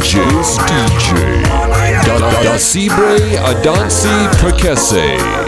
This DJ. Da da da Cibre Adansi Perkese.